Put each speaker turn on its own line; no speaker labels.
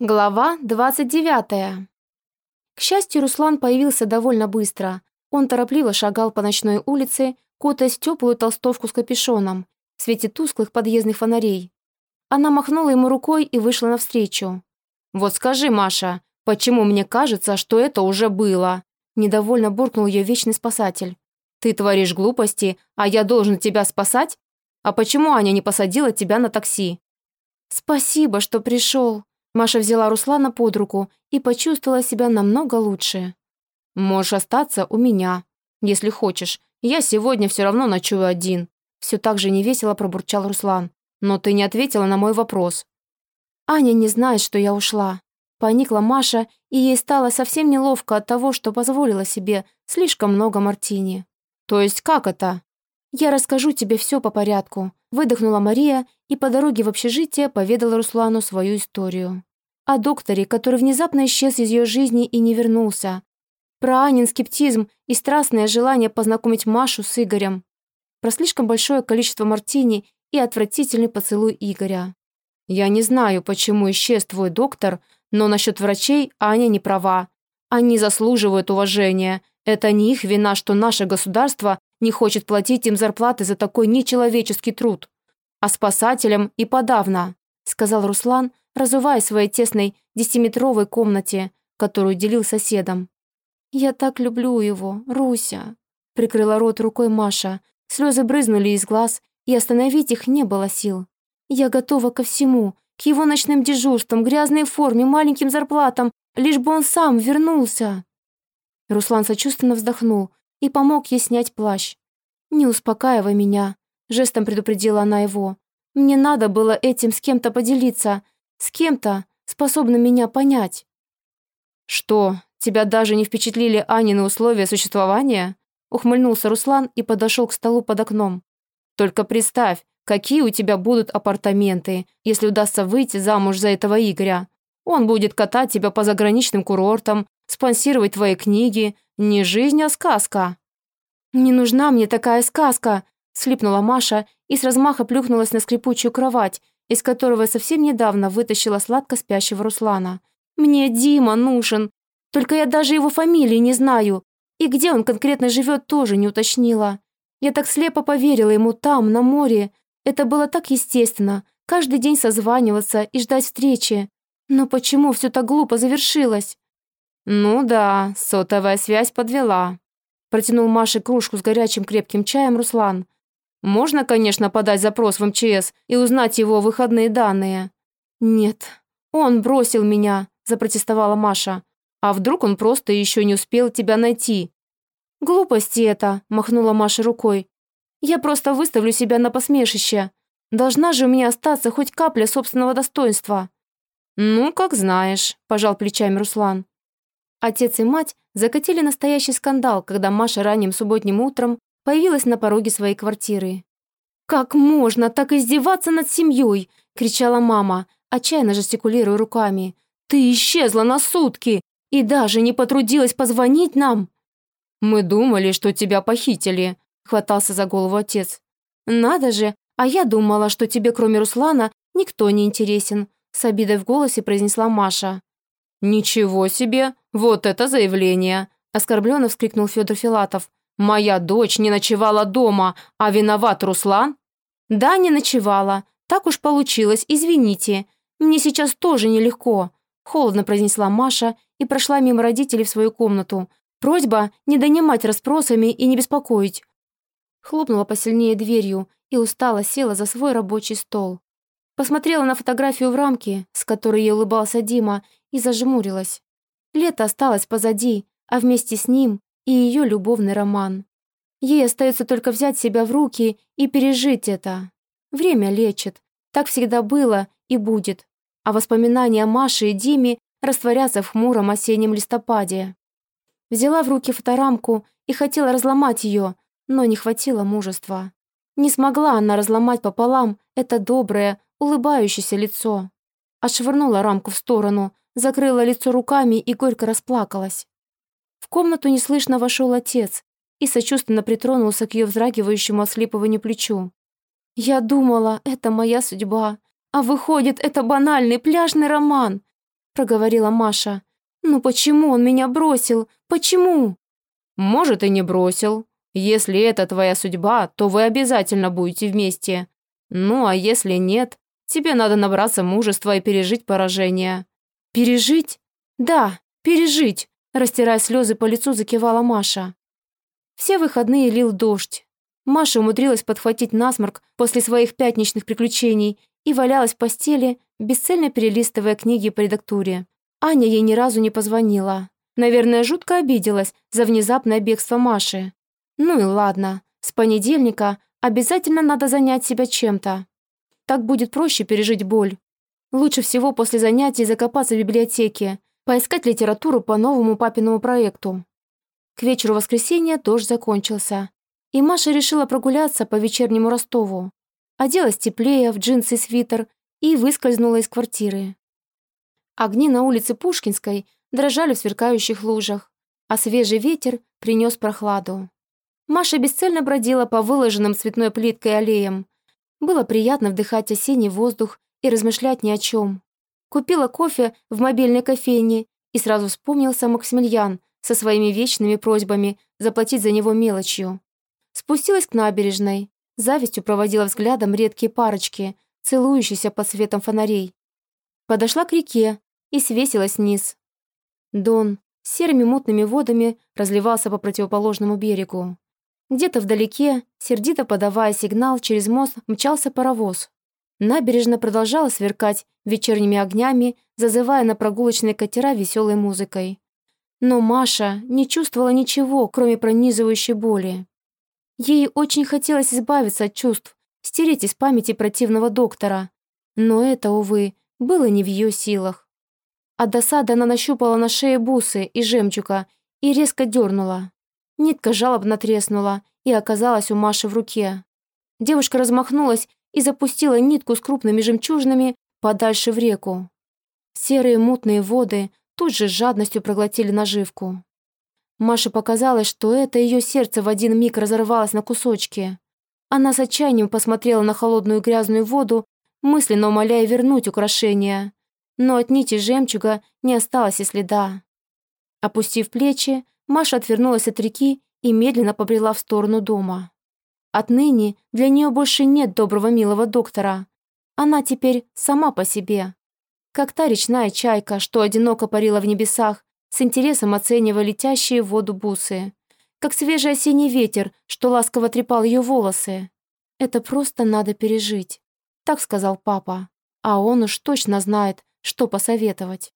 Глава 29. К счастью, Руслан появился довольно быстро. Он торопливо шагал по ночной улице, кутаясь в теплую толстовку с капюшоном, в свете тусклых подъездных фонарей. Она махнула ему рукой и вышла навстречу. «Вот скажи, Маша, почему мне кажется, что это уже было?» Недовольно буркнул ее вечный спасатель. «Ты творишь глупости, а я должен тебя спасать? А почему Аня не посадила тебя на такси?»
«Спасибо, что пришел», Маша взяла Руслана под руку и почувствовала себя намного лучше.
«Можешь остаться у меня, если хочешь. Я сегодня все равно ночую один». Все так же невесело пробурчал Руслан. «Но ты не ответила на мой вопрос».
«Аня не знает, что я ушла». Поникла Маша, и ей стало совсем неловко от того, что позволила себе слишком много мартини.
«То есть как это?»
«Я расскажу тебе все по порядку», — выдохнула Мария и по дороге в общежитие поведала Руслану свою историю. О докторе, который внезапно исчез из ее жизни и не вернулся. Про Анин скептизм и страстное желание познакомить Машу с Игорем. Про слишком большое количество мартини и отвратительный поцелуй Игоря.
«Я не знаю, почему исчез твой доктор, но насчет врачей Аня не права. Они заслуживают уважения. Это не их вина, что наше государство не хочет платить им зарплаты за такой нечеловеческий труд. А спасателям и подавно», — сказал Руслан, разувая в своей тесной десятиметровой комнате, которую делил соседом.
«Я так люблю его, Руся», — прикрыла рот рукой Маша. Слезы брызнули из глаз, и остановить их не было сил. «Я готова ко всему, к его ночным дежурствам, грязной форме, маленьким зарплатам, лишь бы он сам вернулся». Руслан сочувственно вздохнул и помог ей снять плащ. «Не успокаивай меня», — жестом предупредила она его. «Мне надо было этим с кем-то поделиться, с кем-то, способным меня понять».
«Что, тебя даже не впечатлили Анины условия существования?» Ухмыльнулся Руслан и подошел к столу под окном. «Только представь, какие у тебя будут апартаменты, если удастся выйти замуж за этого Игоря. Он будет катать тебя по заграничным курортам, спонсировать твои книги. Не жизнь, а сказка».
«Не нужна мне такая сказка», — слипнула Маша и с размаха плюхнулась на скрипучую кровать, из которого совсем недавно вытащила сладко спящего Руслана. «Мне Дима нужен, только я даже его фамилии не знаю, и где он конкретно живет, тоже не уточнила. Я так слепо поверила ему там, на море. Это было так естественно, каждый день созваниваться и ждать встречи. Но почему все так глупо завершилось?»
«Ну да, сотовая связь подвела», протянул Маше кружку с горячим крепким чаем Руслан. Можно, конечно, подать запрос в МЧС и узнать его выходные данные.
Нет, он бросил меня, запротестовала Маша.
А вдруг он просто еще не успел тебя найти?
Глупости это, махнула Маша рукой. Я просто выставлю себя на посмешище. Должна же у меня остаться хоть капля собственного достоинства.
Ну, как знаешь, пожал плечами Руслан.
Отец и мать закатили настоящий скандал, когда Маша ранним субботним утром появилась на пороге своей квартиры. «Как можно так издеваться над семьей?» — кричала мама, отчаянно жестикулируя руками. «Ты исчезла на сутки и даже не потрудилась позвонить нам!»
«Мы думали, что тебя похитили», — хватался за голову отец.
«Надо же, а я думала, что тебе, кроме Руслана, никто не интересен», — с обидой в голосе произнесла Маша.
«Ничего себе! Вот это заявление!» — оскорбленно вскрикнул Федор Филатов. «Моя дочь не ночевала дома, а виноват Руслан?»
«Да, не ночевала. Так уж получилось, извините. Мне сейчас тоже нелегко», — холодно произнесла Маша и прошла мимо родителей в свою комнату. Просьба не донимать расспросами и не беспокоить. Хлопнула посильнее дверью и устало села за свой рабочий стол. Посмотрела на фотографию в рамке, с которой ей улыбался Дима, и зажмурилась. Лето осталось позади, а вместе с ним и ее любовный роман. Ей остается только взять себя в руки и пережить это. Время лечит. Так всегда было и будет. А воспоминания Маши и Диме растворятся в хмуром осеннем листопаде. Взяла в руки фоторамку и хотела разломать ее, но не хватило мужества. Не смогла она разломать пополам это доброе, улыбающееся лицо. Отшвырнула рамку в сторону, закрыла лицо руками и горько расплакалась. В комнату неслышно вошел отец и сочувственно притронулся к ее вздрагивающему ослипыванию плечу. «Я думала, это моя судьба, а выходит, это банальный пляжный роман.
проговорила Маша. «Ну почему он меня бросил? Почему?»
«Может, и не бросил. Если это твоя судьба, то вы обязательно будете вместе. Ну, а если нет, тебе надо набраться мужества и пережить поражение».
«Пережить? Да, пережить!» Растирая слезы по лицу, закивала Маша. Все выходные лил дождь. Маша умудрилась подхватить насморк после своих пятничных приключений и валялась в постели, бесцельно перелистывая книги по редактуре. Аня ей ни разу не позвонила. Наверное, жутко обиделась за внезапное бегство Маши. Ну и ладно, с понедельника обязательно надо занять себя чем-то. Так будет проще пережить боль. Лучше всего после занятий закопаться в библиотеке, поискать литературу по новому папиному проекту. К вечеру воскресенья дождь закончился, и Маша решила прогуляться по вечернему Ростову. Оделась теплее, в джинсы и свитер, и выскользнула из квартиры. Огни на улице Пушкинской дрожали в сверкающих лужах, а свежий ветер принес прохладу. Маша бесцельно бродила по выложенным цветной плиткой аллеям. Было приятно вдыхать осенний воздух и размышлять ни о чем. Купила кофе в мобильной кофейне и сразу вспомнился Максимилиан со своими вечными просьбами заплатить за него мелочью. Спустилась к набережной, завистью проводила взглядом редкие парочки, целующиеся под светом фонарей. Подошла к реке и свесилась вниз. Дон серыми мутными водами разливался по противоположному берегу. Где-то вдалеке, сердито подавая сигнал, через мост мчался паровоз. Набережная продолжала сверкать вечерними огнями, зазывая на прогулочные катера веселой музыкой. Но Маша не чувствовала ничего, кроме пронизывающей боли. Ей очень хотелось избавиться от чувств, стереть из памяти противного доктора. Но это, увы, было не в ее силах. От досады она нащупала на шее бусы и жемчуга и резко дернула. Нитка жалобно треснула и оказалась у Маши в руке. Девушка размахнулась и запустила нитку с крупными жемчужинами подальше в реку. Серые мутные воды тут же с жадностью проглотили наживку. Маше показалось, что это ее сердце в один миг разорвалось на кусочки. Она с отчаянием посмотрела на холодную грязную воду, мысленно умоляя вернуть украшения. Но от нити жемчуга не осталось и следа. Опустив плечи, Маша отвернулась от реки и медленно побрела в сторону дома. Отныне для нее больше нет доброго милого доктора. Она теперь сама по себе как та речная чайка, что одиноко парила в небесах, с интересом оценивая летящие в воду бусы, как свежий осенний ветер, что ласково трепал ее волосы. «Это просто надо пережить», — так сказал папа, а он уж точно знает, что посоветовать.